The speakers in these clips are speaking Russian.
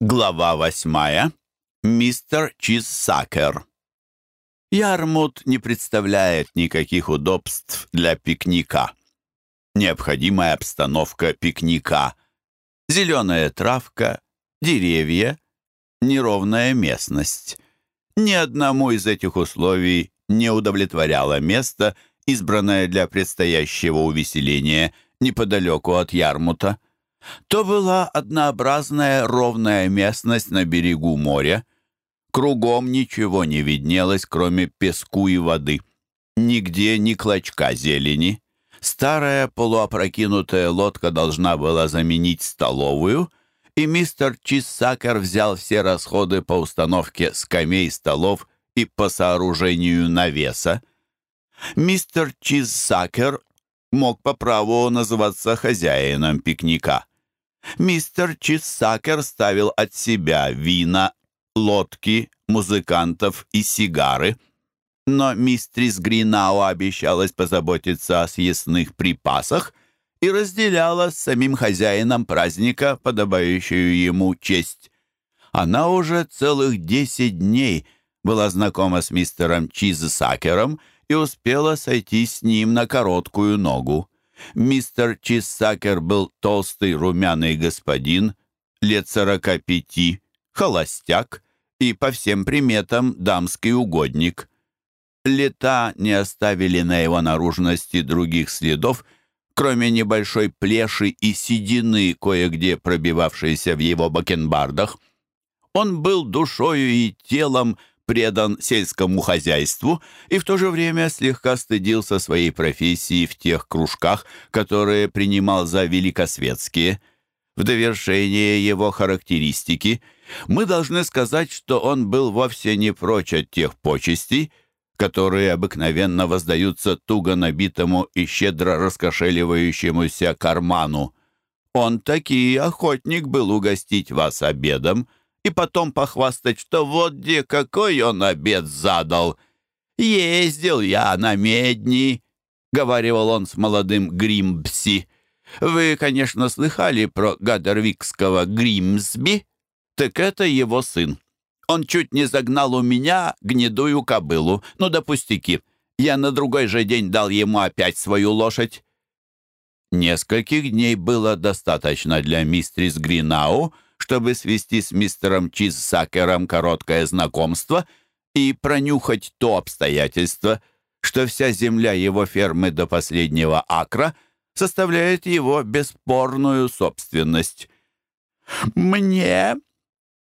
Глава восьмая. Мистер Чизсакер. Ярмут не представляет никаких удобств для пикника. Необходимая обстановка пикника. Зеленая травка, деревья, неровная местность. Ни одному из этих условий не удовлетворяло место, избранное для предстоящего увеселения неподалеку от Ярмута то была однообразная ровная местность на берегу моря. Кругом ничего не виднелось, кроме песку и воды. Нигде ни клочка зелени. Старая полуопрокинутая лодка должна была заменить столовую, и мистер Чиссакер взял все расходы по установке скамей столов и по сооружению навеса. Мистер Чиссакер мог по праву называться хозяином пикника мистер Чиссакер ставил от себя вина, лодки, музыкантов и сигары. Но мистрис Гринау обещалась позаботиться о съестных припасах и разделяла с самим хозяином праздника подобающую ему честь. Она уже целых десять дней была знакома с мистером Чизсакером и успела сойти с ним на короткую ногу. Мистер Чисакер был толстый румяный господин, лет сорока пяти, холостяк и, по всем приметам, дамский угодник. Лета не оставили на его наружности других следов, кроме небольшой плеши и седины, кое-где пробивавшейся в его бакенбардах. Он был душою и телом предан сельскому хозяйству и в то же время слегка стыдился своей профессии в тех кружках, которые принимал за великосветские. В довершение его характеристики мы должны сказать, что он был вовсе не прочь от тех почестей, которые обыкновенно воздаются туго набитому и щедро раскошеливающемуся карману. Он таки охотник был угостить вас обедом — и потом похвастать, что вот где какой он обед задал. «Ездил я на медни», — говорил он с молодым Гримбси. «Вы, конечно, слыхали про гадервикского Гримсби? Так это его сын. Он чуть не загнал у меня гнедую кобылу, ну да пустяки. Я на другой же день дал ему опять свою лошадь». Нескольких дней было достаточно для мистрис Гринау — чтобы свести с мистером Чизсакером короткое знакомство и пронюхать то обстоятельство, что вся земля его фермы до последнего акра составляет его бесспорную собственность. «Мне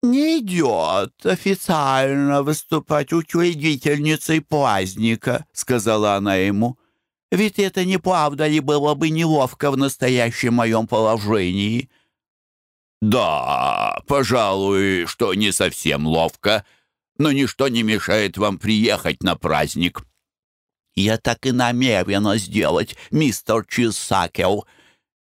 не идет официально выступать учредительницей праздника», — сказала она ему. «Ведь это неправда и было бы неловко в настоящем моем положении». «Да, пожалуй, что не совсем ловко, но ничто не мешает вам приехать на праздник». «Я так и намерена сделать, мистер Чисакел.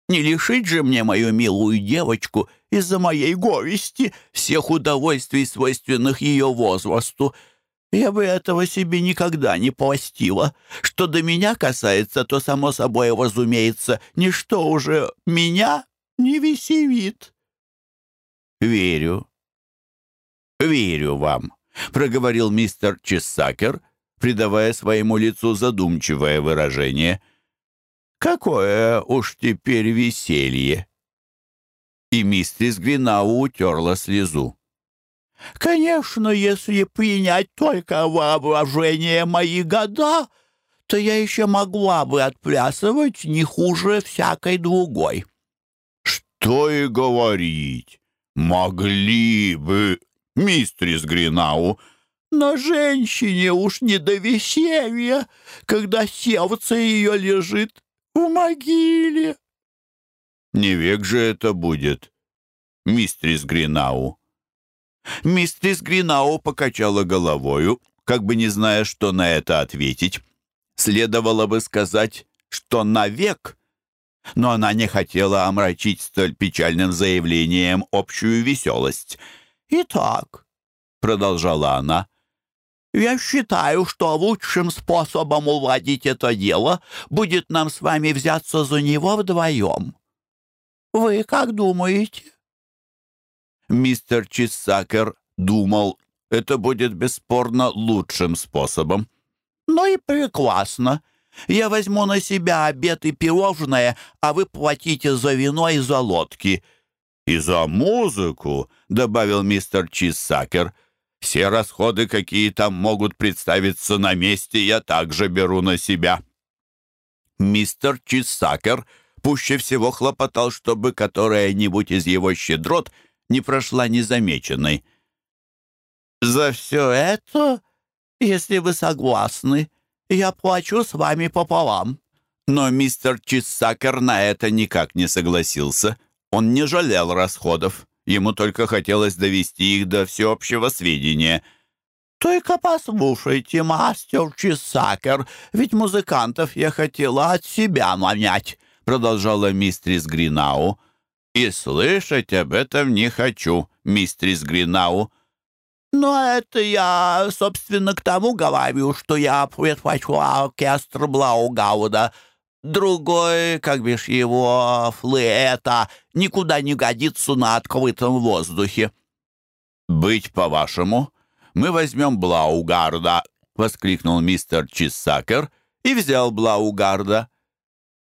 Не лишить же мне мою милую девочку из-за моей горести всех удовольствий, свойственных ее возрасту. Я бы этого себе никогда не постила. Что до меня касается, то, само собой, разумеется, ничто уже меня не веселит». «Верю. Верю вам», — проговорил мистер Чессакер, придавая своему лицу задумчивое выражение. «Какое уж теперь веселье!» И мистерис Гринау утерла слезу. «Конечно, если принять только воображение «Могли бы, мистерис Гринау, но женщине уж не до веселья, когда сердце ее лежит в могиле». «Не век же это будет, мистерис Гринау». Мистерис Гринау покачала головою, как бы не зная, что на это ответить. Следовало бы сказать, что навек, но она не хотела омрачить столь печальным заявлением общую веселость. «Итак», — продолжала она, — «я считаю, что лучшим способом уладить это дело будет нам с вами взяться за него вдвоем. Вы как думаете?» Мистер Чисакер думал, это будет бесспорно лучшим способом. «Ну и прекрасно», Я возьму на себя обед и пирожное, а вы платите за вино и за лодки». «И за музыку», — добавил мистер Чиссакер. «Все расходы, какие там могут представиться на месте, я также беру на себя». Мистер Чиссакер пуще всего хлопотал, чтобы которая-нибудь из его щедрот не прошла незамеченной. «За все это, если вы согласны, я плачу с вами пополам». Но мистер Чиссакер на это никак не согласился. Он не жалел расходов. Ему только Но это я, собственно, к тому говорю, что я предпочту оркестр Блаугауда. Другой, как бишь его, флэта, никуда не годится на открытом воздухе». «Быть по-вашему, мы возьмем Блаугарда», — воскликнул мистер Чисакер и взял Блаугарда.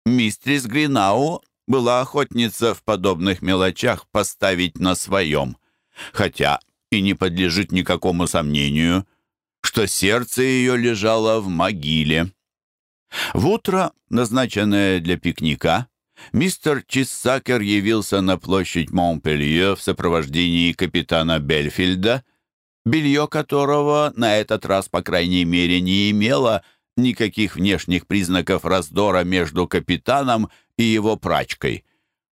Мистрис Гринау была охотница в подобных мелочах поставить на своем, хотя и не подлежит никакому сомнению, что сердце ее лежало в могиле. В утро, назначенное для пикника, мистер Чиссакер явился на площадь Монпелье в сопровождении капитана Бельфильда, белье которого на этот раз, по крайней мере, не имело никаких внешних признаков раздора между капитаном и его прачкой.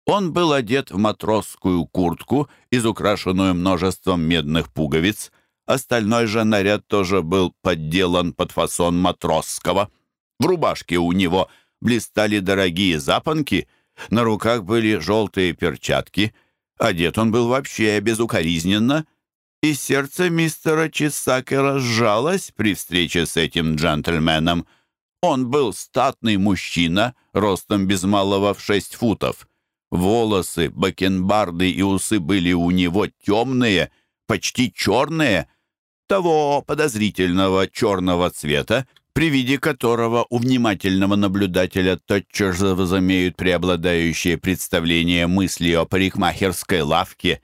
Он был одет в матросскую куртку, изукрашенную множеством медных пуговиц. Остальной же наряд тоже был подделан под фасон матросского. В рубашке у него блистали дорогие запонки, на руках были желтые перчатки. Одет он был вообще безукоризненно, и сердце мистера Чиссакера сжалось при встрече с этим джентльменом. Он был статный мужчина, ростом без малого в шесть футов — Волосы, бакенбарды и усы были у него темные, почти черные, того подозрительного черного цвета, при виде которого у внимательного наблюдателя тотчас же возымеют преобладающее представление мысли о парикмахерской лавке.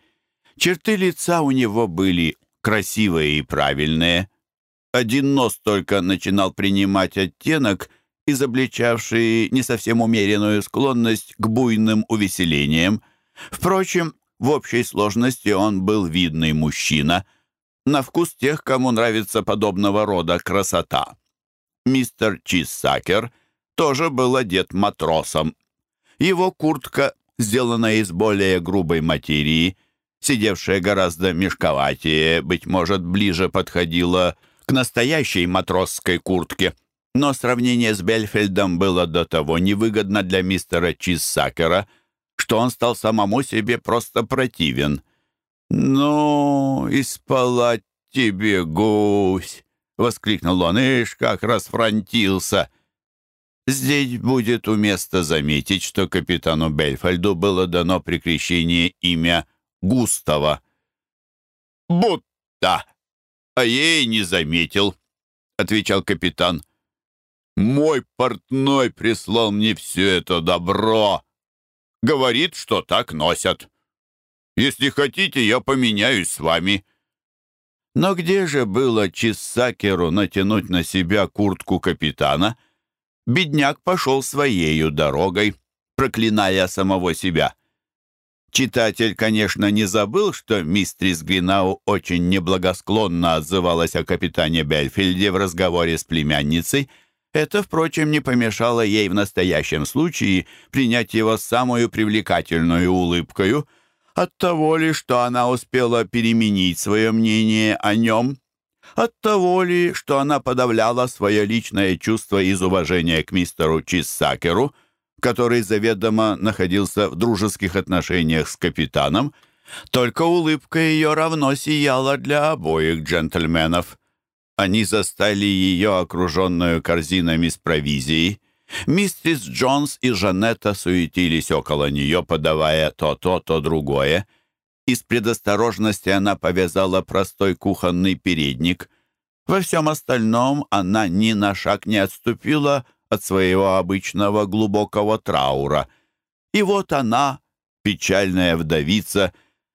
Черты лица у него были красивые и правильные. Один нос только начинал принимать оттенок, изобличавшие не совсем умеренную склонность к буйным увеселениям. Впрочем, в общей сложности он был видный мужчина, на вкус тех, кому нравится подобного рода красота. Мистер Чиссакер тоже был одет матросом. Его куртка, сделанная из более грубой материи, сидевшая гораздо мешковатее, быть может, ближе подходила к настоящей матросской куртке — но сравнение с Бельфельдом было до того невыгодно для мистера Чиссакера, что он стал самому себе просто противен. «Ну, и спала тебе гусь!» — воскликнул он. «Ишь, как расфронтился!» Здесь будет уместно заметить, что капитану Бельфальду было дано при крещении имя Густава. «Будто! А я и не заметил», — отвечал капитан. Мой портной прислал мне все это добро. Говорит, что так носят. Если хотите, я поменяюсь с вами». Но где же было Чиссакеру натянуть на себя куртку капитана? Бедняк пошел своею дорогой, проклиная самого себя. Читатель, конечно, не забыл, что мистрис Гринау очень неблагосклонно отзывалась о капитане Бельфильде в разговоре с племянницей — Это, впрочем, не помешало ей в настоящем случае принять его с самую привлекательную улыбкою, от того ли, что она успела переменить свое мнение о нем, от того ли, что она подавляла свое личное чувство из уважения к мистеру Чиссакеру, который заведомо находился в дружеских отношениях с капитаном, только улыбка ее равно сияла для обоих джентльменов они застали ее окруженную корзинами с провизией. Миссис Джонс и Жанетта суетились около нее, подавая то то, то другое. Из предосторожности она повязала простой кухонный передник. Во всем остальном она ни на шаг не отступила от своего обычного глубокого траура. И вот она, печальная вдовица,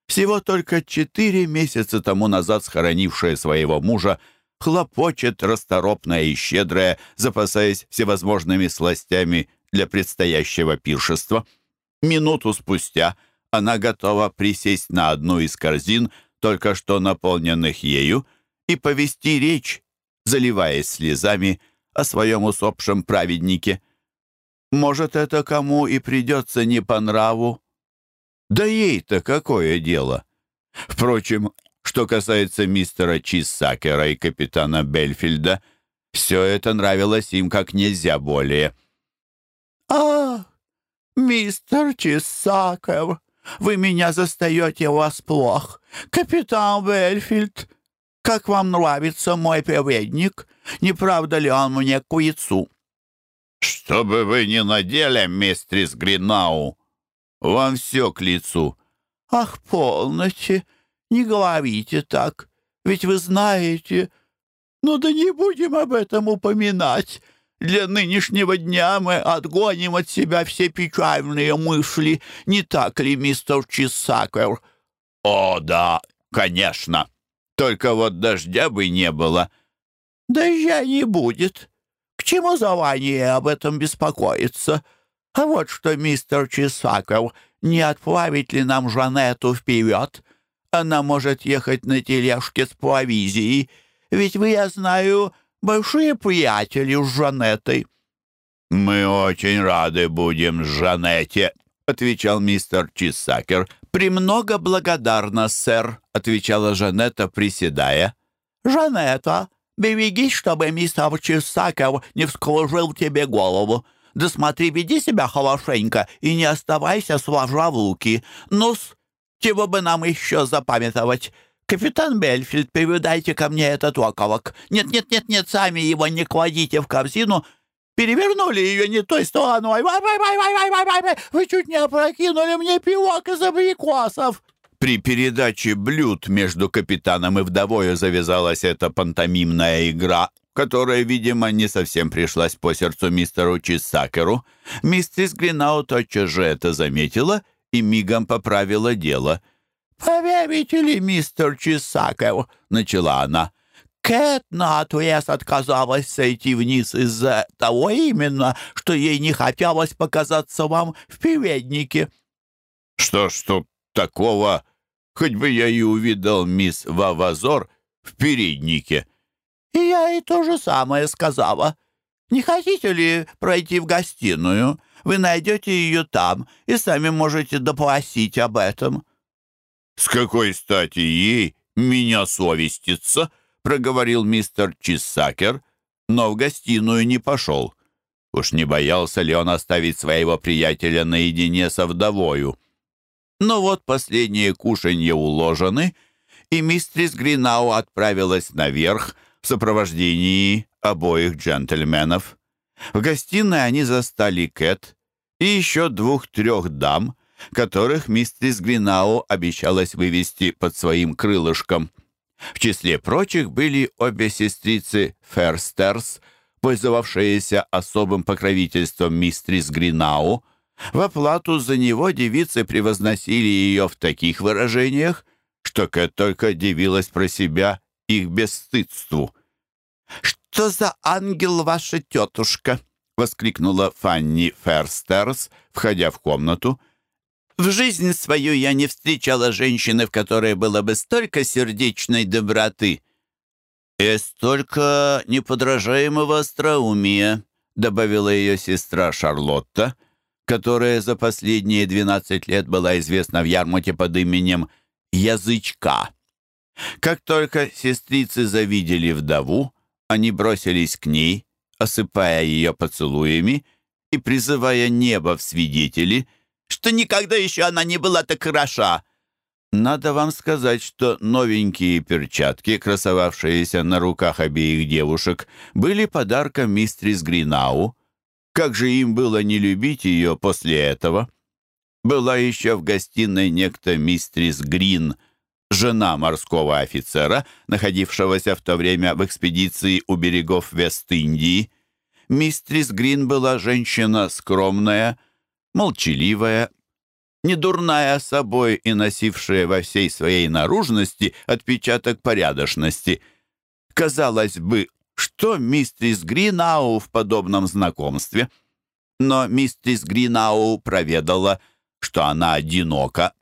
всего только четыре месяца тому назад схоронившая своего мужа, хлопочет расторопная и щедрая, запасаясь всевозможными сластями для предстоящего пиршества. Минуту спустя она готова присесть на одну из корзин, только что наполненных ею, и повести речь, заливаясь слезами, о своем усопшем праведнике. Может, это кому и придется не по нраву? Да ей-то какое дело! Впрочем, что касается мистера Чиссакера и капитана Бельфильда, все это нравилось им как нельзя более. «А, мистер Чиссакер, вы меня застаете плох, не говорите так, ведь вы знаете. Ну да не будем об этом упоминать. Для нынешнего дня мы отгоним от себя все печальные мысли, не так ли, мистер Чесакер? О, да, конечно. Только вот дождя бы не было. Дождя не будет. К чему завание об этом беспокоиться? А вот что, мистер Чесакер не отплавить ли нам Жанету вперед? Она может ехать на Чего бы нам еще запамятовать? Капитан Бельфильд, передайте ко мне этот околок. Нет-нет-нет-нет, сами его не кладите в корзину. Перевернули ее не той стороной. Вы чуть не опрокинули мне пивок из абрикосов. При передаче блюд между капитаном и вдовою завязалась эта пантомимная игра, которая, видимо, не совсем пришлась по сердцу мистеру Чисакеру. Миссис Гринау тотчас же это заметила — и мигом поправила дело. «Поверите ли, мистер Чисаков?» — начала она. «Кэт наотрез отказалась сойти вниз из-за того именно, что ей не хотелось показаться вам в переднике». «Что ж тут такого? Хоть бы я и увидел, мисс Вавазор в переднике». я и то же самое сказала. Не хотите ли пройти в гостиную? Вы найдете ее там и сами можете допросить об этом». «С какой стати ей меня совеститься?» — проговорил мистер Чиссакер, но в гостиную не в сопровождении обоих джентльменов. В гостиной они застали Кэт и еще двух-трех дам, которых мистерс Гринао обещалась вывести под своим крылышком. В числе прочих были обе сестрицы Ферстерс, пользовавшиеся особым покровительством мистерс Гринау. В оплату за него девицы превозносили ее в таких выражениях, что Кэт только дивилась про себя их бесстыдству. «Что за ангел ваша тетушка?» — воскликнула Фанни Ферстерс, входя в комнату. «В Как только сестрицы завидели вдову, они бросились к ней, осыпая ее поцелуями и призывая небо в свидетели, что никогда еще она не была так хороша. Надо вам сказать, что новенькие перчатки, красовавшиеся на руках обеих девушек, были подарком мистрис Гринау. Как же им было не любить ее после этого? Была еще в гостиной некто мистрис Грин — жена морского офицера, находившегося в то время в экспедиции у берегов Вест-Индии. Мистрис Грин была женщина скромная, молчаливая, недурная собой и носившая во всей своей наружности отпечаток порядочности. Казалось бы, что мистрис Гринау в подобном знакомстве? Но мистрис Гринау проведала, что она одинока,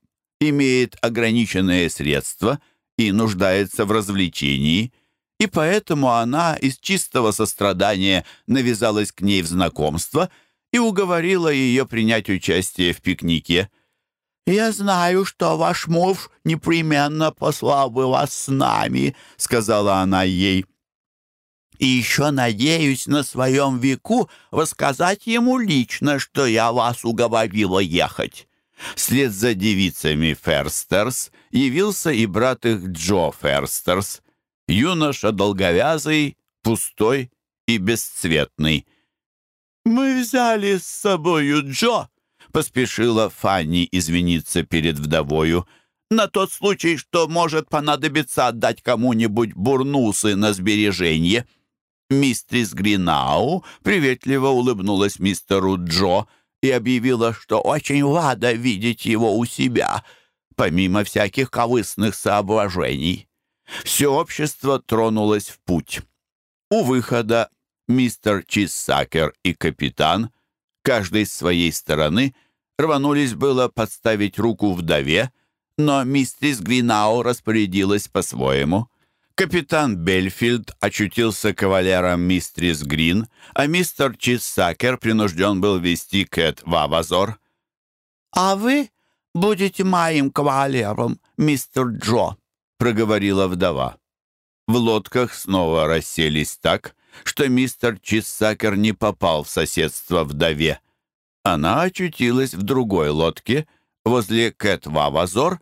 имеет ограниченные средства и нуждается в развлечении, и поэтому она из чистого сострадания навязалась к ней в знакомство и уговорила ее принять участие в пикнике. «Я знаю, что ваш муж непременно послал бы вас с нами», — сказала она ей. «И еще надеюсь на своем веку рассказать ему лично, что я вас уговорила ехать». Вслед за девицами Ферстерс явился и брат их Джо Ферстерс, юноша долговязый, пустой и бесцветный. «Мы взяли с собою Джо», — поспешила Фанни извиниться перед вдовою, «на тот случай, что может понадобиться отдать кому-нибудь бурнусы на сбережение». Мистрис Гринау приветливо улыбнулась мистеру Джо, — и объявила, что очень рада видеть его у себя, помимо всяких ковысных соображений. Все общество тронулось в путь. У выхода мистер Чиссакер и капитан, каждый с своей стороны, рванулись было подставить руку вдове, но миссис Гвинау распорядилась по-своему — Капитан Бельфилд очутился кавалером мистрис Грин, а мистер Чисакер принужден был вести Кэт в Авазор. «А вы будете моим кавалером, мистер Джо», — проговорила вдова. В лодках снова расселись так, что мистер Чисакер не попал в соседство вдове. Она очутилась в другой лодке возле Кэт Вавазор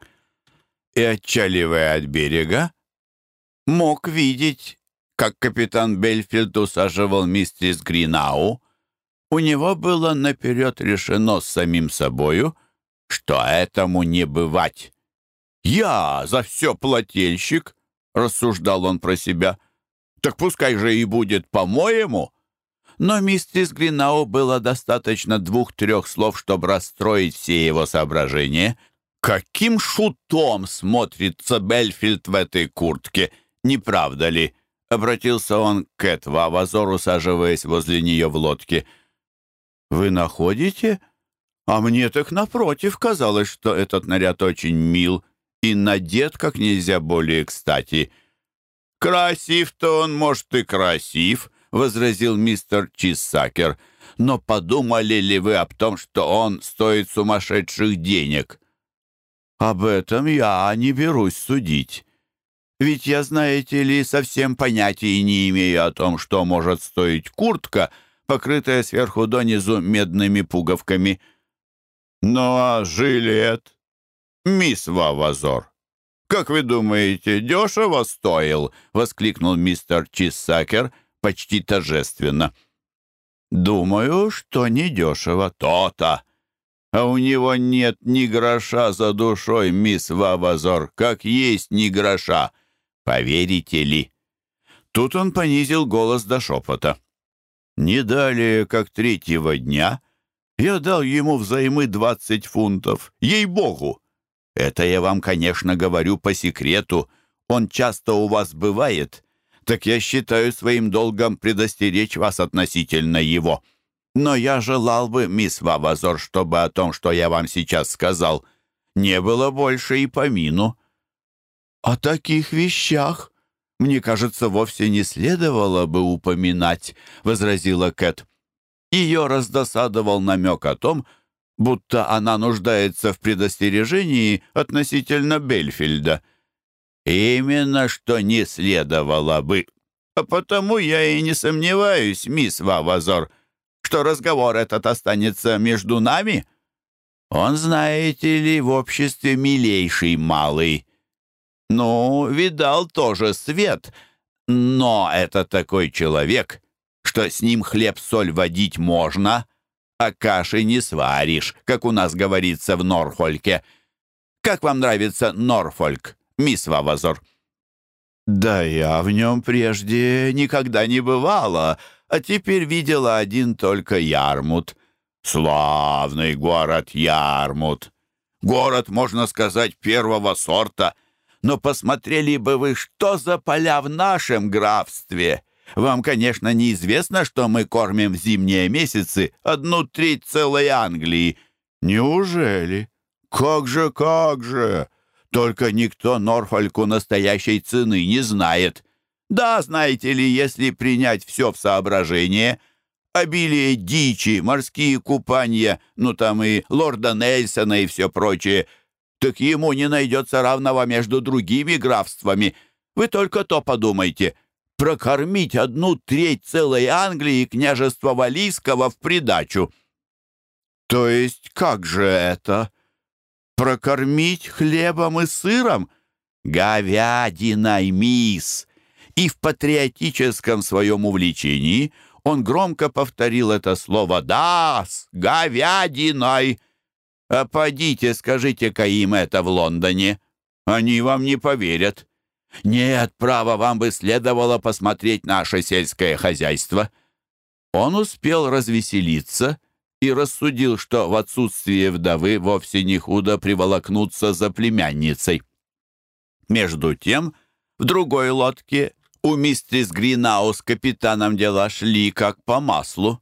и, отчаливая от берега, мог видеть, как капитан Бельфилд усаживал миссис Гринау, у него было наперед решено с самим собою, что этому не бывать. «Я за все плательщик», — рассуждал он про себя, — «так пускай же и будет по-моему». Но миссис Гринау было достаточно двух-трех слов, чтобы расстроить все его соображения. «Каким шутом смотрится Бельфильд в этой куртке!» не правда ли?» — обратился он к Кэт Вавазор, усаживаясь возле нее в лодке. «Вы находите? А мне так напротив казалось, что этот наряд очень мил и надет как нельзя более кстати». «Красив-то он, может, и красив», — возразил мистер Чиссакер. «Но подумали ли вы об Ведь я, знаете ли, совсем понятия не имею о том, что может стоить куртка, покрытая сверху донизу медными пуговками. Ну а жилет? Мисс Вавазор, как вы думаете, дешево стоил? Воскликнул мистер Чисакер почти торжественно. Думаю, что не дешево. То-то! А у него нет ни гроша за душой, мисс Вавазор, как есть ни гроша. Поверите ли?» Тут он понизил голос до шепота. «Не далее, как третьего дня, я дал ему взаймы двадцать фунтов. Ей-богу! Это я вам, конечно, говорю по секрету. Он часто у вас бывает. Так я считаю своим долгом предостеречь вас относительно его. Но я желал бы, мисс Вавазор, чтобы о том, что я вам сейчас сказал, не было больше и помину. «О таких вещах, мне кажется, вовсе не следовало бы упоминать», — возразила Кэт. Ее раздосадовал намек о том, будто она нуждается в предостережении относительно Бельфильда. «Именно что не следовало бы. А потому я и не сомневаюсь, мисс Вавазор, что разговор этот останется между нами. Он, знаете ли, «Ну, видал тоже свет, но это такой человек, что с ним хлеб-соль водить можно, а каши не сваришь, как у нас говорится в Норфольке. Как вам нравится Норфольк, мисс Вавазор?» «Да я в нем прежде никогда не бывала, а теперь видела один только Ярмут. Славный город Ярмут! Город, можно сказать, первого сорта — но посмотрели бы вы, что за поля в нашем графстве. Вам, конечно, неизвестно, что мы кормим в зимние месяцы одну треть целой Англии. Неужели? Как же, как же! Только никто Норфольку настоящей цены не знает. Да, знаете ли, если принять все в соображение, обилие дичи, морские купания, ну там и лорда Нельсона и все прочее — так ему не найдется равного между другими графствами. Вы только то подумайте. Прокормить одну треть целой Англии и княжества Валийского в придачу. То есть как же это? Прокормить хлебом и сыром? Говядиной, мисс! И в патриотическом своем увлечении он громко повторил это слово «Да, с говядиной!» А подите, скажите-ка им это в Лондоне. Они вам не поверят. Нет, право, вам бы следовало посмотреть наше сельское хозяйство». Он успел развеселиться и рассудил, что в отсутствие вдовы вовсе не худо приволокнуться за племянницей. Между тем, в другой лодке у мистерс Гринаус с капитаном дела шли как по маслу.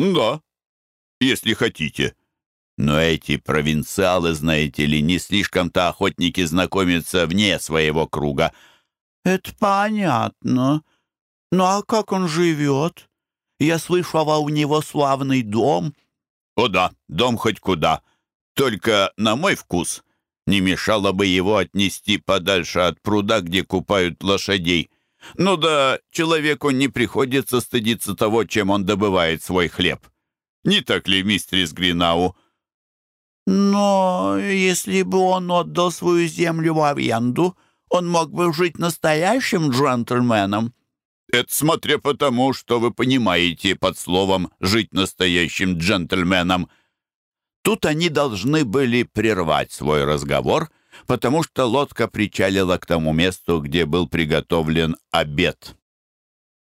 «Да, если хотите». Но эти провинциалы, знаете ли, не слишком-то охотники знакомятся вне своего круга. «Это понятно. Ну а как он живет? Я слышала, у него славный дом». «О да, дом хоть куда. Только на мой вкус не мешало бы его отнести подальше от пруда, где купают лошадей». Ну да, человеку не приходится стыдиться того, чем он добывает свой хлеб. Не так ли, мистерис Гринау? Но если бы он отдал свою землю в аренду, он мог бы жить настоящим джентльменом. Это смотря по тому, что вы понимаете под словом «жить настоящим джентльменом». Тут они должны были прервать свой разговор — потому что лодка причалила к тому месту, где был приготовлен обед.